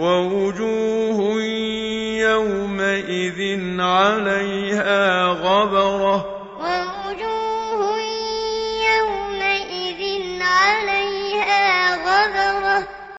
ووجوه يومئذ عليها غبرة